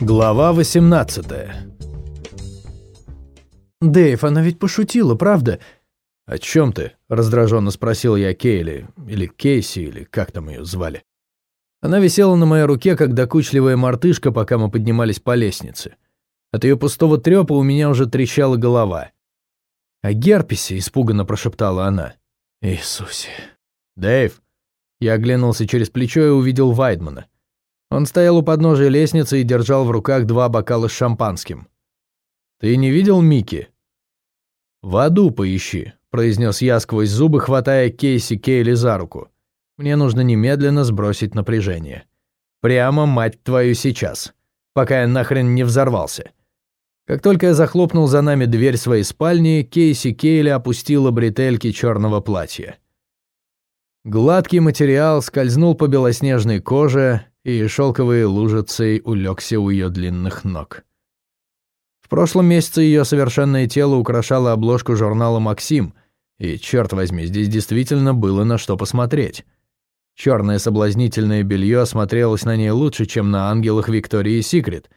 Глава 18 «Дэйв, она ведь пошутила, правда?» «О чем ты?» – раздраженно спросил я Кейли, или Кейси, или как там ее звали. Она висела на моей руке, как докучливая мартышка, пока мы поднимались по лестнице. От ее пустого трепа у меня уже трещала голова. «О герпесе», – испуганно прошептала она. «Иисусе». «Дэйв». Я оглянулся через плечо и увидел Вайдмана. Он стоял у подножия лестницы и держал в руках два бокала с шампанским. «Ты не видел Микки?» «В аду поищи», — произнес я сквозь зубы, хватая Кейси Кейли за руку. «Мне нужно немедленно сбросить напряжение. Прямо, мать твою, сейчас, пока я нахрен не взорвался». Как только я захлопнул за нами дверь своей спальни, Кейси Кейли опустила бретельки черного платья. Гладкий материал скользнул по белоснежной коже, и шелковой лужицей улегся у ее длинных ног. В прошлом месяце ее совершенное тело украшало обложку журнала «Максим», и, черт возьми, здесь действительно было на что посмотреть. Черное соблазнительное белье смотрелось на ней лучше, чем на ангелах Виктории Секрет,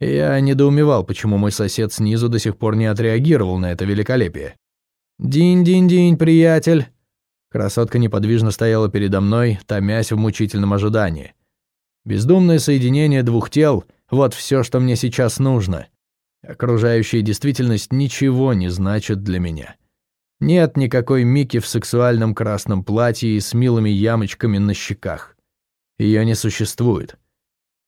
я недоумевал, почему мой сосед снизу до сих пор не отреагировал на это великолепие. «Динь-динь-динь, приятель!» Красотка неподвижно стояла передо мной, томясь в мучительном ожидании. Бездумное соединение двух тел — вот все, что мне сейчас нужно. Окружающая действительность ничего не значит для меня. Нет никакой Мики в сексуальном красном платье и с милыми ямочками на щеках. Ее не существует.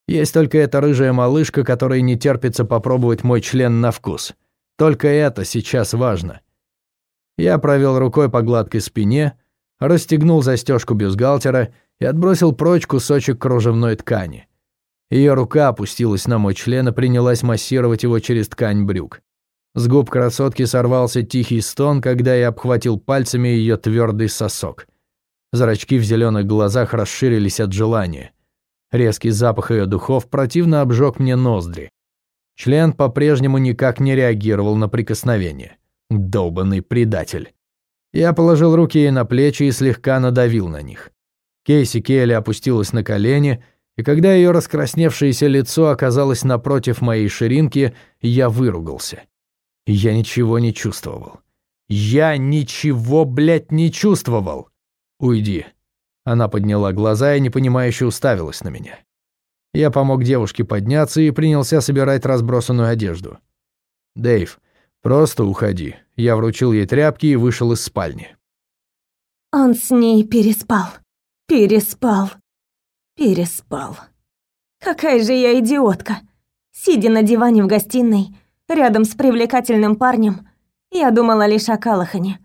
Есть только эта рыжая малышка, которой не терпится попробовать мой член на вкус. Только это сейчас важно. Я провел рукой по гладкой спине, расстегнул застежку бюстгальтера и отбросил прочь кусочек кружевной ткани. Ее рука опустилась на мой член и принялась массировать его через ткань брюк. С губ красотки сорвался тихий стон, когда я обхватил пальцами ее твердый сосок. Зрачки в зеленых глазах расширились от желания. Резкий запах ее духов противно обжег мне ноздри. Член по-прежнему никак не реагировал на прикосновение. Долбанный предатель. Я положил руки ей на плечи и слегка надавил на них. Кейси Келли опустилась на колени, и когда ее раскрасневшееся лицо оказалось напротив моей ширинки, я выругался. Я ничего не чувствовал. Я ничего, блядь, не чувствовал. Уйди. Она подняла глаза и непонимающе уставилась на меня. Я помог девушке подняться и принялся собирать разбросанную одежду. «Дэйв, просто уходи». Я вручил ей тряпки и вышел из спальни. Он с ней переспал. Переспал. Переспал. Какая же я идиотка. Сидя на диване в гостиной, рядом с привлекательным парнем, я думала лишь о Калахане.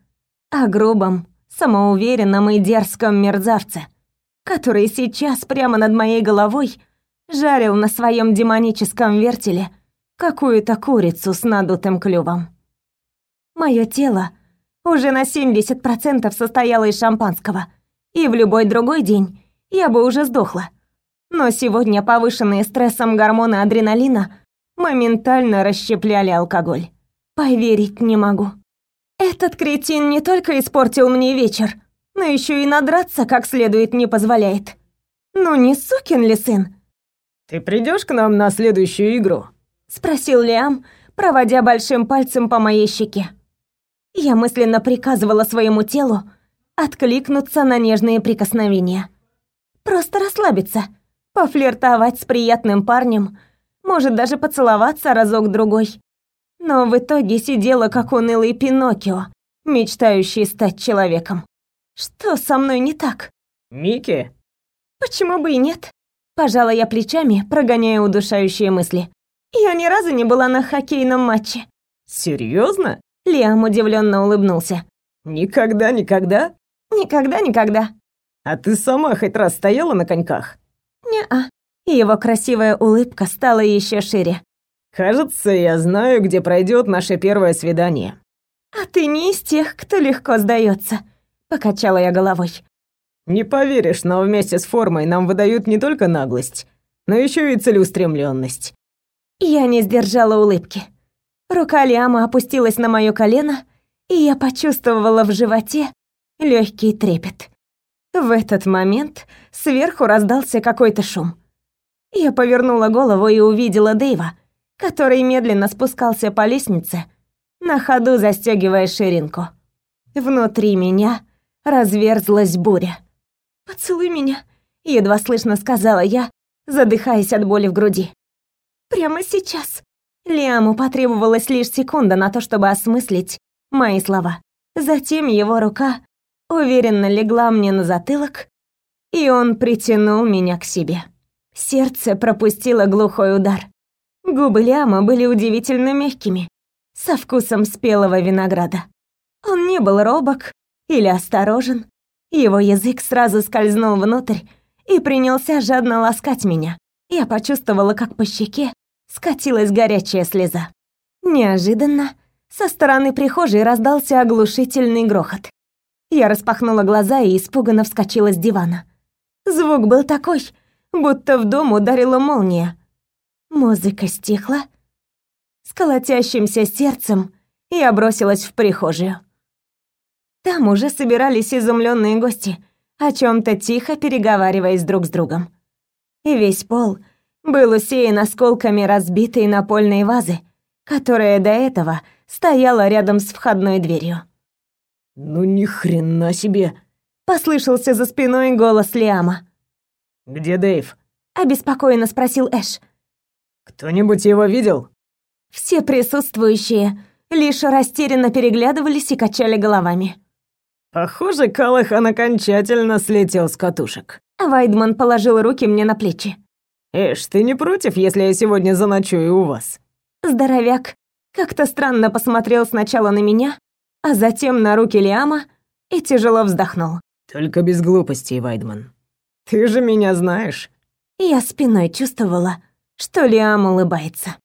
О грубом, самоуверенном и дерзком мерзавце, который сейчас прямо над моей головой жарил на своем демоническом вертеле какую-то курицу с надутым клювом. Мое тело уже на 70% состояло из шампанского — и в любой другой день я бы уже сдохла. Но сегодня повышенные стрессом гормоны адреналина моментально расщепляли алкоголь. Поверить не могу. Этот кретин не только испортил мне вечер, но еще и надраться как следует не позволяет. Ну не сукин ли сын? «Ты придешь к нам на следующую игру?» — спросил Лиам, проводя большим пальцем по моей щеке. Я мысленно приказывала своему телу откликнуться на нежные прикосновения. Просто расслабиться, пофлиртовать с приятным парнем, может даже поцеловаться разок-другой. Но в итоге сидела как унылый Пиноккио, мечтающий стать человеком. Что со мной не так? Микки? Почему бы и нет? Пожала я плечами, прогоняя удушающие мысли. Я ни разу не была на хоккейном матче. Серьезно? Лиам удивленно улыбнулся. Никогда, никогда? Никогда-никогда. А ты сама хоть раз стояла на коньках? Не-а. Его красивая улыбка стала еще шире. Кажется, я знаю, где пройдет наше первое свидание. А ты не из тех, кто легко сдается, покачала я головой. Не поверишь, но вместе с формой нам выдают не только наглость, но еще и целеустремленность. Я не сдержала улыбки. Рука Лиама опустилась на мое колено, и я почувствовала в животе легкий трепет. В этот момент сверху раздался какой-то шум. Я повернула голову и увидела Дэйва, который медленно спускался по лестнице, на ходу застегивая ширинку. Внутри меня разверзлась буря. «Поцелуй меня», — едва слышно сказала я, задыхаясь от боли в груди. «Прямо сейчас». Лиаму потребовалась лишь секунда на то, чтобы осмыслить мои слова. Затем его рука уверенно легла мне на затылок, и он притянул меня к себе. Сердце пропустило глухой удар. Губы Лиама были удивительно мягкими, со вкусом спелого винограда. Он не был робок или осторожен. Его язык сразу скользнул внутрь и принялся жадно ласкать меня. Я почувствовала, как по щеке скатилась горячая слеза. Неожиданно со стороны прихожей раздался оглушительный грохот. Я распахнула глаза и испуганно вскочила с дивана. Звук был такой, будто в дом ударила молния. Музыка стихла. С колотящимся сердцем я бросилась в прихожую. Там уже собирались изумленные гости, о чем то тихо переговариваясь друг с другом. И весь пол был усеян осколками разбитой напольной вазы, которая до этого стояла рядом с входной дверью. «Ну ни хрена себе!» — послышался за спиной голос Лиама. «Где Дэйв?» — обеспокоенно спросил Эш. «Кто-нибудь его видел?» Все присутствующие лишь растерянно переглядывались и качали головами. «Похоже, Калахан окончательно слетел с катушек». Вайдман положил руки мне на плечи. «Эш, ты не против, если я сегодня заночую у вас?» Здоровяк как-то странно посмотрел сначала на меня, а затем на руки Лиама и тяжело вздохнул. «Только без глупостей, Вайдман. Ты же меня знаешь». Я спиной чувствовала, что Лиам улыбается.